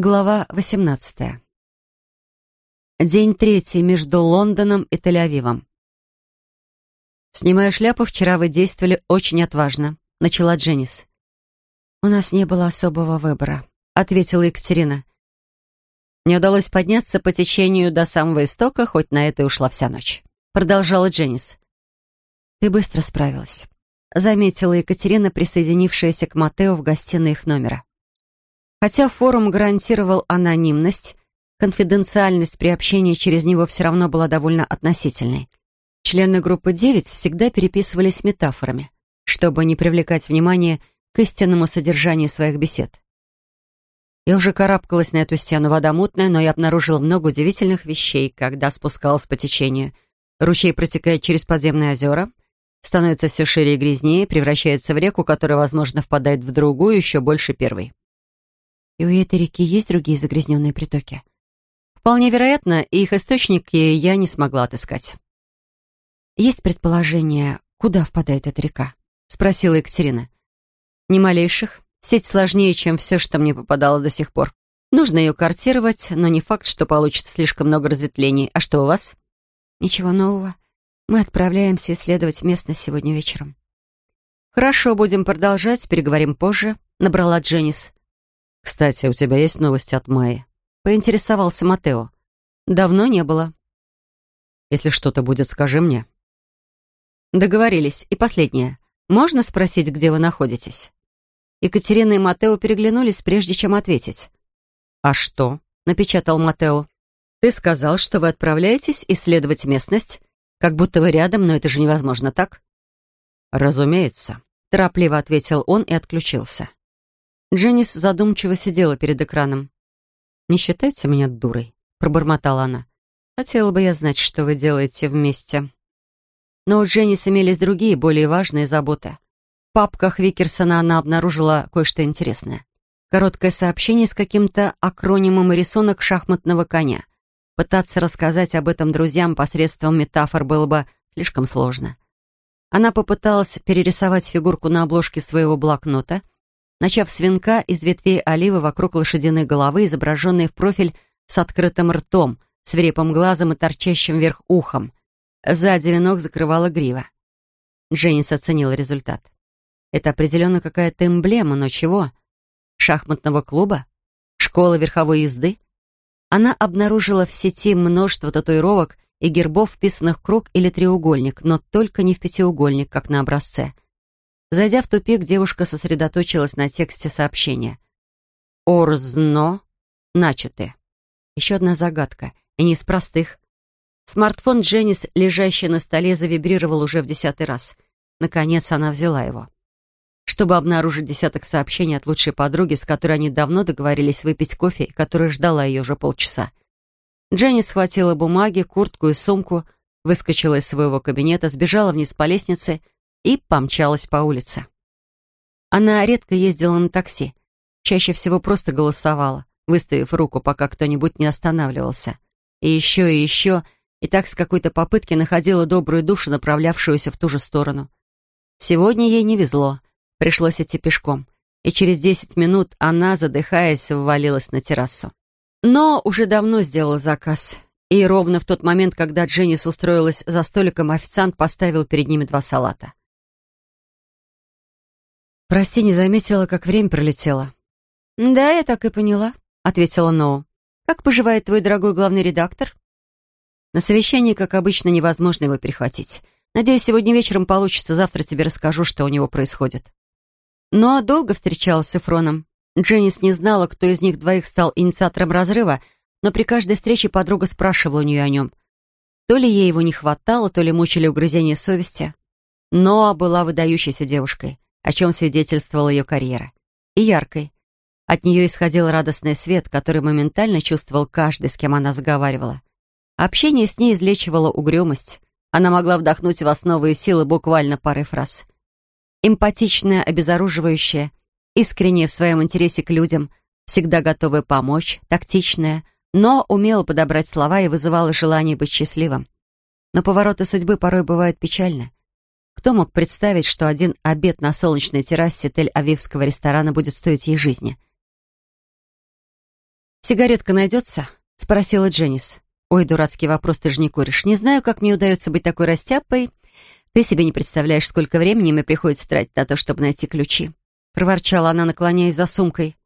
Глава 18. День третий между Лондоном и Тель-Авивом. «Снимая шляпу, вчера вы действовали очень отважно», — начала Дженнис. «У нас не было особого выбора», — ответила Екатерина. «Не удалось подняться по течению до самого истока, хоть на это и ушла вся ночь», — продолжала Дженнис. «Ты быстро справилась», — заметила Екатерина, присоединившаяся к Матео в гостиной их номера. Хотя форум гарантировал анонимность, конфиденциальность при общении через него все равно была довольно относительной. Члены группы 9 всегда переписывались метафорами, чтобы не привлекать внимание к истинному содержанию своих бесед. Я уже карабкалась на эту стену, вода мутная, но я обнаружила много удивительных вещей, когда спускалась по течению. Ручей протекает через подземные озера, становится все шире и грязнее, превращается в реку, которая, возможно, впадает в другую, еще больше первой. И у этой реки есть другие загрязненные притоки? Вполне вероятно, и их источники я не смогла отыскать. Есть предположение, куда впадает эта река? Спросила Екатерина. Ни малейших. Сеть сложнее, чем все, что мне попадало до сих пор. Нужно ее картировать, но не факт, что получится слишком много разветвлений. А что у вас? Ничего нового. Мы отправляемся исследовать местность сегодня вечером. Хорошо, будем продолжать, переговорим позже, набрала Дженнис. «Кстати, у тебя есть новости от Майи?» — поинтересовался Матео. «Давно не было». «Если что-то будет, скажи мне». «Договорились. И последнее. Можно спросить, где вы находитесь?» Екатерина и Матео переглянулись, прежде чем ответить. «А что?» — напечатал Матео. «Ты сказал, что вы отправляетесь исследовать местность, как будто вы рядом, но это же невозможно, так?» «Разумеется», — торопливо ответил он и отключился. Дженнис задумчиво сидела перед экраном. «Не считайте меня дурой», — пробормотала она. «Хотела бы я знать, что вы делаете вместе». Но у Дженнис имелись другие, более важные заботы. В папках Викерсона она обнаружила кое-что интересное. Короткое сообщение с каким-то акронимом и рисунок шахматного коня. Пытаться рассказать об этом друзьям посредством метафор было бы слишком сложно. Она попыталась перерисовать фигурку на обложке своего блокнота — начав с венка из ветвей оливы вокруг лошадиной головы, изображенной в профиль с открытым ртом, свирепым глазом и торчащим вверх ухом. Сзади венок закрывала грива. Дженнис оценила результат. Это определенно какая-то эмблема, но чего? Шахматного клуба? Школы верховой езды? Она обнаружила в сети множество татуировок и гербов, вписанных в круг или треугольник, но только не в пятиугольник, как на образце — Зайдя в тупик, девушка сосредоточилась на тексте сообщения. «Орзно начаты». Еще одна загадка, и не из простых. Смартфон Дженнис, лежащий на столе, завибрировал уже в десятый раз. Наконец она взяла его. Чтобы обнаружить десяток сообщений от лучшей подруги, с которой они давно договорились выпить кофе, которая ждала ее уже полчаса. Дженни схватила бумаги, куртку и сумку, выскочила из своего кабинета, сбежала вниз по лестнице — и помчалась по улице. Она редко ездила на такси, чаще всего просто голосовала, выставив руку, пока кто-нибудь не останавливался. И еще, и еще, и так с какой-то попытки находила добрую душу, направлявшуюся в ту же сторону. Сегодня ей не везло, пришлось идти пешком, и через десять минут она, задыхаясь, ввалилась на террасу. Но уже давно сделала заказ, и ровно в тот момент, когда Дженнис устроилась за столиком, официант поставил перед ними два салата. «Прости, не заметила, как время пролетело». «Да, я так и поняла», — ответила Ноу. «Как поживает твой дорогой главный редактор?» «На совещании, как обычно, невозможно его перехватить. Надеюсь, сегодня вечером получится, завтра тебе расскажу, что у него происходит». Ну а долго встречалась с Эфроном. Дженнис не знала, кто из них двоих стал инициатором разрыва, но при каждой встрече подруга спрашивала у нее о нем. То ли ей его не хватало, то ли мучили угрызения совести. Ноа была выдающейся девушкой о чем свидетельствовала ее карьера. И яркой. От нее исходил радостный свет, который моментально чувствовал каждый, с кем она заговаривала. Общение с ней излечивало угрюмость. Она могла вдохнуть в основы силы буквально парой фраз. Эмпатичная, обезоруживающая, искренняя в своем интересе к людям, всегда готовая помочь, тактичная, но умела подобрать слова и вызывала желание быть счастливым. Но повороты судьбы порой бывают печальны. Кто мог представить, что один обед на солнечной террасе Тель-Авивского ресторана будет стоить ей жизни? «Сигаретка найдется?» — спросила Дженнис. «Ой, дурацкий вопрос, ты же не куришь. Не знаю, как мне удается быть такой растяпой. Ты себе не представляешь, сколько времени мне приходится тратить на то, чтобы найти ключи». Проворчала она, наклоняясь за сумкой.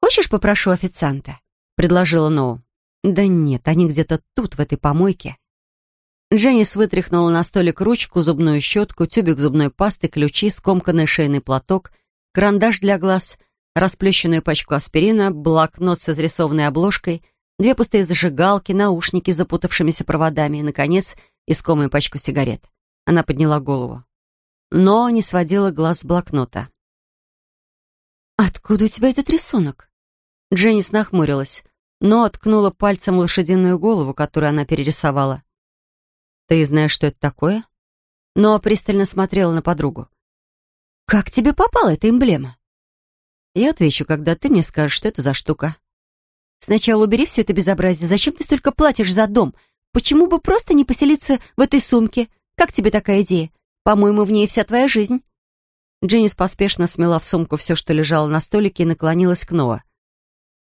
«Хочешь, попрошу официанта?» — предложила Ноу. «Да нет, они где-то тут, в этой помойке». Дженнис вытряхнула на столик ручку, зубную щетку, тюбик зубной пасты, ключи, скомканный шейный платок, карандаш для глаз, расплющенную пачку аспирина, блокнот с изрисованной обложкой, две пустые зажигалки, наушники с запутавшимися проводами и, наконец, искомую пачку сигарет. Она подняла голову. Но не сводила глаз с блокнота. «Откуда у тебя этот рисунок?» Дженнис нахмурилась, но откнула пальцем лошадиную голову, которую она перерисовала. «Ты знаешь, что это такое?» Но пристально смотрела на подругу. «Как тебе попала эта эмблема?» «Я отвечу, когда ты мне скажешь, что это за штука». «Сначала убери все это безобразие. Зачем ты столько платишь за дом? Почему бы просто не поселиться в этой сумке? Как тебе такая идея? По-моему, в ней вся твоя жизнь». Дженнис поспешно смела в сумку все, что лежало на столике, и наклонилась к Ноа.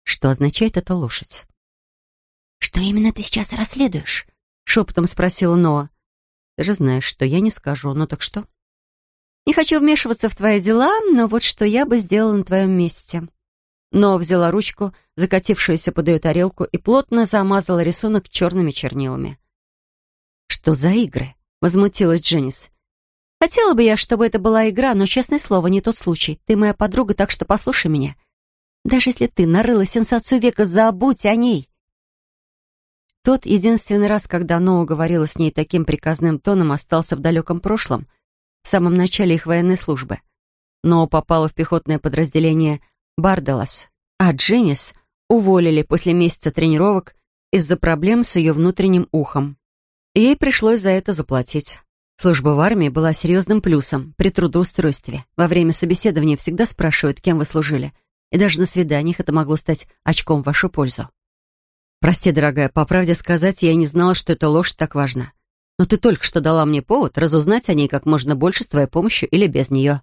«Что означает эта лошадь?» «Что именно ты сейчас расследуешь?» Шепотом спросила Ноа. «Ты же знаешь, что я не скажу. Ну так что?» «Не хочу вмешиваться в твои дела, но вот что я бы сделала на твоем месте». Ноа взяла ручку, закатившуюся под ее тарелку, и плотно замазала рисунок черными чернилами. «Что за игры?» — возмутилась Дженнис. «Хотела бы я, чтобы это была игра, но, честное слово, не тот случай. Ты моя подруга, так что послушай меня. Даже если ты нарыла сенсацию века, забудь о ней. Тот единственный раз, когда Ноу говорила с ней таким приказным тоном, остался в далеком прошлом, в самом начале их военной службы. Ноу попала в пехотное подразделение «Барделас», а Дженнис уволили после месяца тренировок из-за проблем с ее внутренним ухом. Ей пришлось за это заплатить. Служба в армии была серьезным плюсом при трудоустройстве. Во время собеседования всегда спрашивают, кем вы служили, и даже на свиданиях это могло стать очком в вашу пользу. «Прости, дорогая, по правде сказать, я не знала, что эта ложь так важна. Но ты только что дала мне повод разузнать о ней как можно больше с твоей помощью или без нее».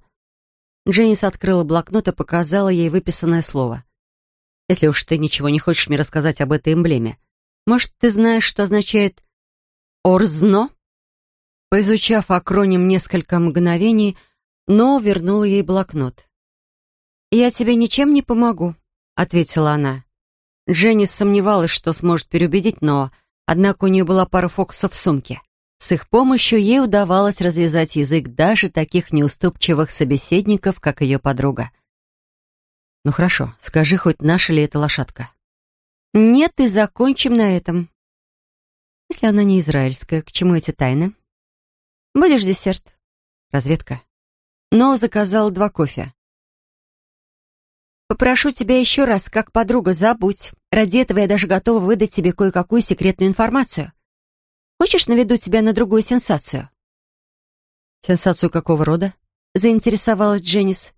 Дженнис открыла блокнот и показала ей выписанное слово. «Если уж ты ничего не хочешь мне рассказать об этой эмблеме, может, ты знаешь, что означает «Орзно»?» Поизучав акроним несколько мгновений, но вернула ей блокнот. «Я тебе ничем не помогу», — ответила она. Дженни сомневалась, что сможет переубедить, но, однако у нее была пара фокусов в сумке. С их помощью ей удавалось развязать язык даже таких неуступчивых собеседников, как ее подруга. «Ну хорошо, скажи, хоть наша ли это лошадка?» «Нет, и закончим на этом». «Если она не израильская, к чему эти тайны?» «Будешь десерт?» «Разведка». Но заказал два кофе. Попрошу тебя еще раз, как подруга, забудь. Ради этого я даже готова выдать тебе кое-какую секретную информацию. Хочешь, наведу тебя на другую сенсацию?» «Сенсацию какого рода?» — заинтересовалась Дженнис.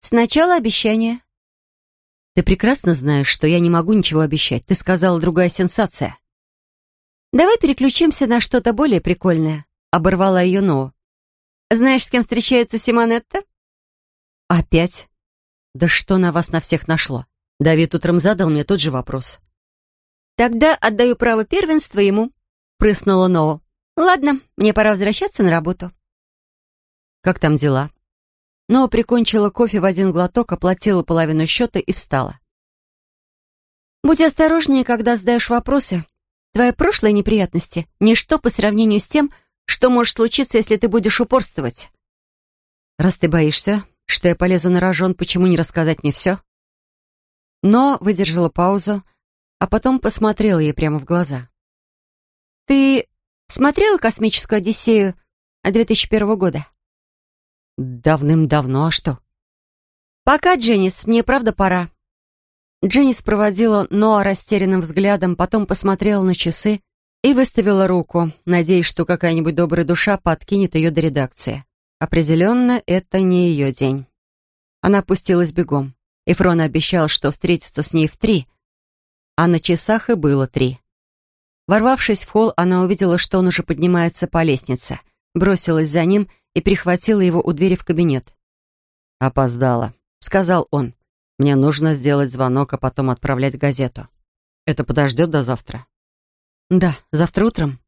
«Сначала обещание». «Ты прекрасно знаешь, что я не могу ничего обещать. Ты сказала другая сенсация». «Давай переключимся на что-то более прикольное», — оборвала ее Ноу. «Знаешь, с кем встречается Симонетта?» «Опять?» «Да что на вас на всех нашло?» Давид утром задал мне тот же вопрос. «Тогда отдаю право первенства ему», — прыснула Ноу. «Ладно, мне пора возвращаться на работу». «Как там дела?» Ноа прикончила кофе в один глоток, оплатила половину счета и встала. «Будь осторожнее, когда задаешь вопросы. Твои прошлые неприятности — ничто по сравнению с тем, что может случиться, если ты будешь упорствовать». «Раз ты боишься, что я полезу на рожон, почему не рассказать мне все? Но выдержала паузу, а потом посмотрела ей прямо в глаза. «Ты смотрела «Космическую Одиссею» 2001 года?» «Давным-давно, а что?» «Пока, Дженнис, мне правда пора». Дженнис проводила Ноа растерянным взглядом, потом посмотрела на часы и выставила руку, надеясь, что какая-нибудь добрая душа подкинет ее до редакции. Определенно, это не ее день. Она опустилась бегом. Эфрон обещал, что встретится с ней в три, а на часах и было три. Ворвавшись в холл, она увидела, что он уже поднимается по лестнице, бросилась за ним и прихватила его у двери в кабинет. «Опоздала», — сказал он. «Мне нужно сделать звонок, а потом отправлять газету». Это подождет до завтра? Да, завтра утром.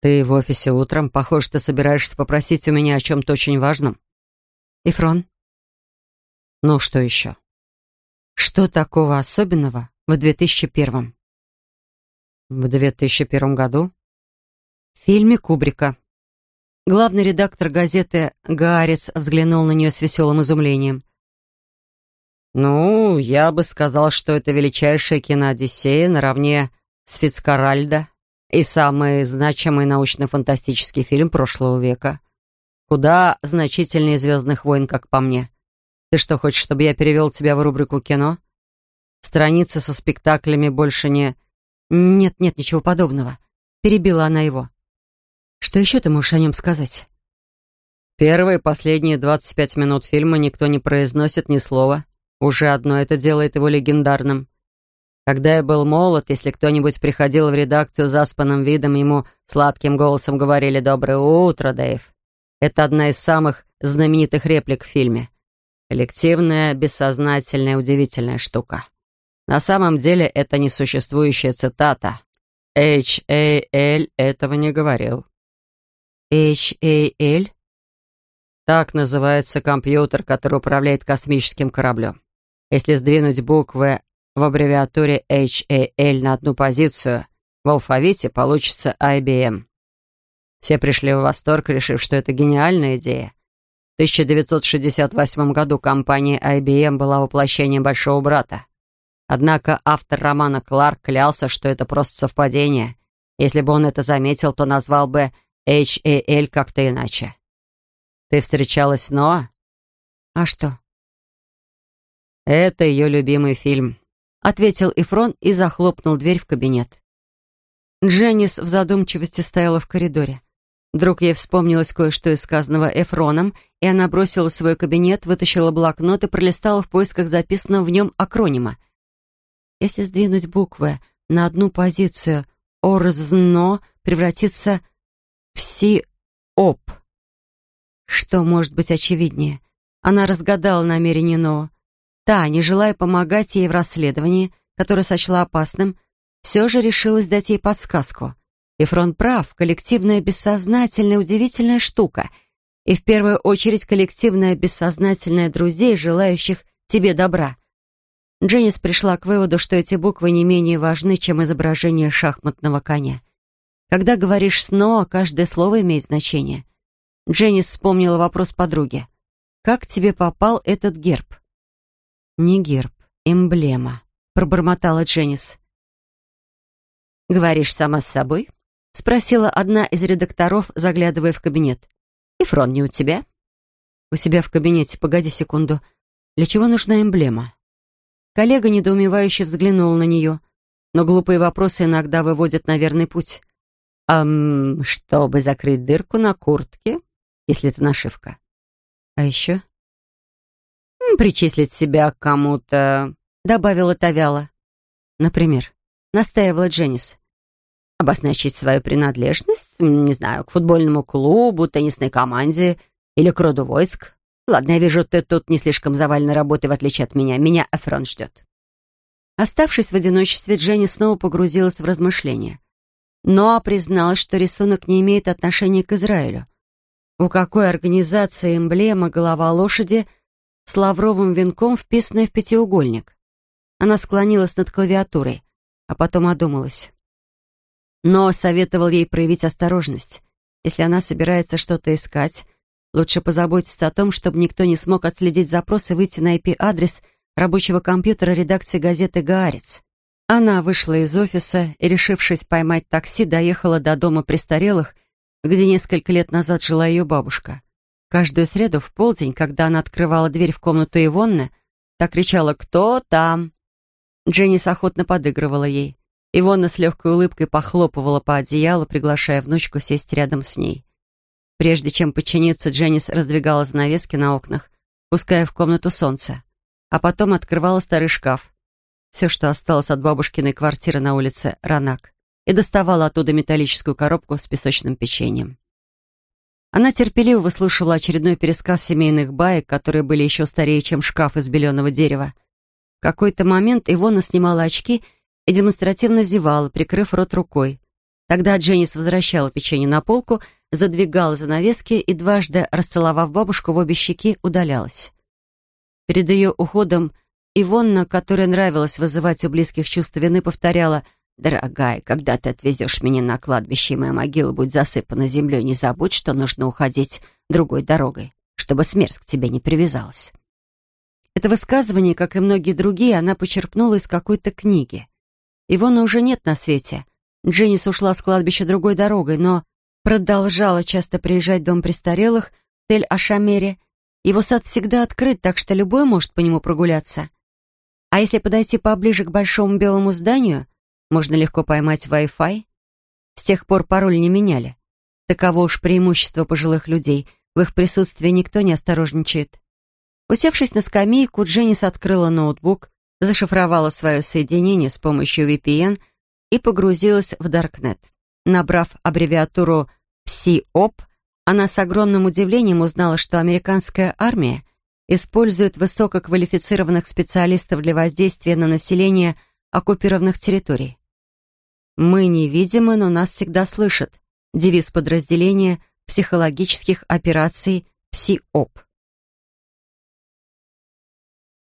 Ты в офисе утром. Похоже, ты собираешься попросить у меня о чем-то очень важном. Ифрон. Ну, что еще? Что такого особенного в 2001-м? В 2001 году? В фильме Кубрика. Главный редактор газеты «Гаарец» взглянул на нее с веселым изумлением. «Ну, я бы сказал, что это величайшая киноодиссея наравне с Фицкаральдо и самый значимый научно-фантастический фильм прошлого века. Куда значительнее «Звездных войн», как по мне. Ты что, хочешь, чтобы я перевел тебя в рубрику «Кино»? Страницы со спектаклями больше не... Нет, нет, ничего подобного. Перебила она его. Что еще ты можешь о нем сказать? Первые и последние 25 минут фильма никто не произносит ни слова. Уже одно это делает его легендарным. Когда я был молод, если кто-нибудь приходил в редакцию заспанным видом, ему сладким голосом говорили «Доброе утро, Дэйв». Это одна из самых знаменитых реплик в фильме. Коллективная, бессознательная, удивительная штука. На самом деле это несуществующая цитата. H.A.L. этого не говорил. H.A.L.? Так называется компьютер, который управляет космическим кораблем. Если сдвинуть буквы в аббревиатуре HAL на одну позицию, в алфавите получится IBM. Все пришли в восторг, решив, что это гениальная идея. В 1968 году компания IBM была воплощением Большого Брата. Однако автор романа Кларк клялся, что это просто совпадение. Если бы он это заметил, то назвал бы HAL как-то иначе. Ты встречалась с Ноа? А что? «Это ее любимый фильм», — ответил Эфрон и захлопнул дверь в кабинет. Дженнис в задумчивости стояла в коридоре. Вдруг ей вспомнилось кое-что из сказанного Эфроном, и она бросила свой кабинет, вытащила блокнот и пролистала в поисках записанного в нем акронима. Если сдвинуть буквы на одну позицию, «Орзно» превратится в «Си-Оп». Что может быть очевиднее? Она разгадала намерение Ноа. Та, не желая помогать ей в расследовании, которое сочла опасным, все же решилась дать ей подсказку. И фронт прав, коллективная бессознательная удивительная штука. И в первую очередь коллективная бессознательная друзей, желающих тебе добра. Дженнис пришла к выводу, что эти буквы не менее важны, чем изображение шахматного коня. Когда говоришь «сно», каждое слово имеет значение. Дженнис вспомнила вопрос подруги. «Как тебе попал этот герб?» «Не герб, эмблема», — пробормотала Дженнис. «Говоришь сама с собой?» — спросила одна из редакторов, заглядывая в кабинет. «И фрон не у тебя?» «У себя в кабинете. Погоди секунду. Для чего нужна эмблема?» Коллега недоумевающе взглянул на нее, но глупые вопросы иногда выводят на верный путь. «Ам, чтобы закрыть дырку на куртке, если это нашивка. А еще причислить себя к кому-то», — добавила Тавяла. «Например», — настаивала Дженнис. «Обозначить свою принадлежность, не знаю, к футбольному клубу, теннисной команде или к роду войск. Ладно, я вижу, ты тут не слишком заваленной работой, в отличие от меня. Меня Эфрон ждет». Оставшись в одиночестве, Дженни снова погрузилась в размышления. Но призналась, что рисунок не имеет отношения к Израилю. У какой организации эмблема голова лошади — с лавровым венком, вписанная в пятиугольник. Она склонилась над клавиатурой, а потом одумалась. Но советовал ей проявить осторожность. Если она собирается что-то искать, лучше позаботиться о том, чтобы никто не смог отследить запрос и выйти на IP-адрес рабочего компьютера редакции газеты «Гаарец». Она вышла из офиса и, решившись поймать такси, доехала до дома престарелых, где несколько лет назад жила ее бабушка. Каждую среду в полдень, когда она открывала дверь в комнату Ивонны, так кричала «Кто там?». Дженнис охотно подыгрывала ей. Ивонна с легкой улыбкой похлопывала по одеялу, приглашая внучку сесть рядом с ней. Прежде чем подчиниться, Дженнис раздвигала занавески на окнах, пуская в комнату солнце, а потом открывала старый шкаф. Все, что осталось от бабушкиной квартиры на улице Ранак, и доставала оттуда металлическую коробку с песочным печеньем. Она терпеливо выслушивала очередной пересказ семейных баек, которые были еще старее, чем шкаф из беленого дерева. В какой-то момент Ивона снимала очки и демонстративно зевала, прикрыв рот рукой. Тогда Дженнис возвращала печенье на полку, задвигала занавески и, дважды расцеловав бабушку в обе щеки, удалялась. Перед ее уходом Ивонна, которой нравилось вызывать у близких чувство вины, повторяла «Дорогая, когда ты отвезешь меня на кладбище, и моя могила будет засыпана землей, не забудь, что нужно уходить другой дорогой, чтобы смерть к тебе не привязалась». Это высказывание, как и многие другие, она почерпнула из какой-то книги. Ивона уже нет на свете. Дженнис ушла с кладбища другой дорогой, но продолжала часто приезжать в дом престарелых в Тель-Ашамере. Его сад всегда открыт, так что любой может по нему прогуляться. А если подойти поближе к большому белому зданию, можно легко поймать Wi-Fi. С тех пор пароль не меняли. Таково уж преимущество пожилых людей. В их присутствии никто не осторожничает. Усевшись на скамейку, Дженнис открыла ноутбук, зашифровала свое соединение с помощью VPN и погрузилась в Даркнет. Набрав аббревиатуру PSIOP, она с огромным удивлением узнала, что американская армия использует высококвалифицированных специалистов для воздействия на население оккупированных территорий. «Мы невидимы, но нас всегда слышат» — девиз подразделения психологических операций ПСИОП.